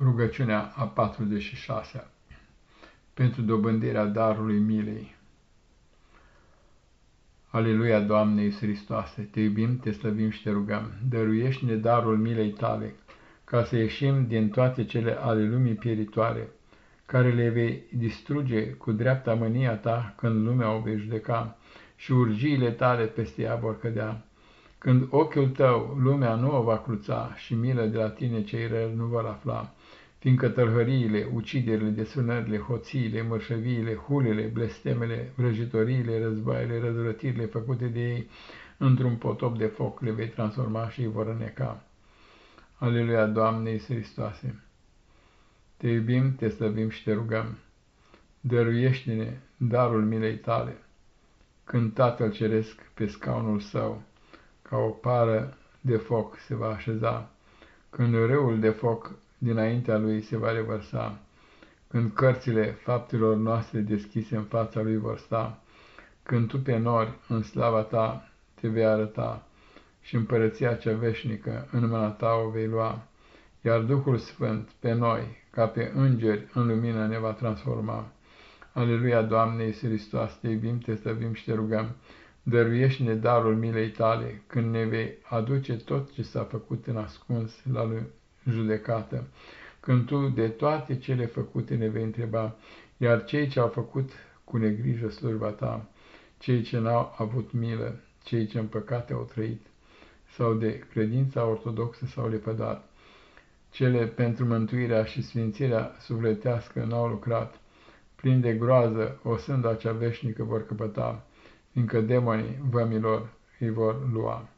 Rugăciunea a 46-a pentru dobândirea darului milei. Aleluia, Doamne Iisus Hristoase, te iubim, te slăvim și te rugăm. Dăruiește-ne darul milei tale, ca să ieșim din toate cele ale lumii pieritoare, care le vei distruge cu dreapta mânia ta când lumea o vei judeca și urgiile tale peste ea vor cădea. Când ochiul tău lumea nu o va cruța și milă de la tine cei răi nu vor afla, fiindcă tălhăriile, uciderile, desfânările, hoțiile, mărșăviile, hulele, blestemele, vrăjitoriile, războaiele, răzvrătirile făcute de ei într-un potop de foc le vei transforma și îi vor îneca. Aleluia, Doamne Iisus Hristoase! Te iubim, te slăbim și te rugăm. Dăruiește-ne darul milei tale, când Tatăl Ceresc pe scaunul său, ca o pară de foc se va așeza, când râul de foc dinaintea lui se va revărsa, când cărțile faptelor noastre deschise în fața lui vor sta, când tu pe nori în slava ta te vei arăta și împărăția cea veșnică în mâna ta o vei lua, iar Duhul Sfânt pe noi, ca pe îngeri, în lumină ne va transforma. Aleluia, Doamne Iisus Hristos, te iubim, te stăvim și te rugăm, dăruiește-ne darul milei tale, când ne vei aduce tot ce s-a făcut în ascuns la lui judecată, când tu de toate cele făcute ne vei întreba, iar cei ce au făcut cu negrijă slujba ta, cei ce n-au avut milă, cei ce în păcate au trăit, sau de credința ortodoxă s-au lepădat, cele pentru mântuirea și sfințirea sufletească n-au lucrat, plin de groază, o sânda cea veșnică vor căpăta, fiindcă demonii vămilor îi vor lua.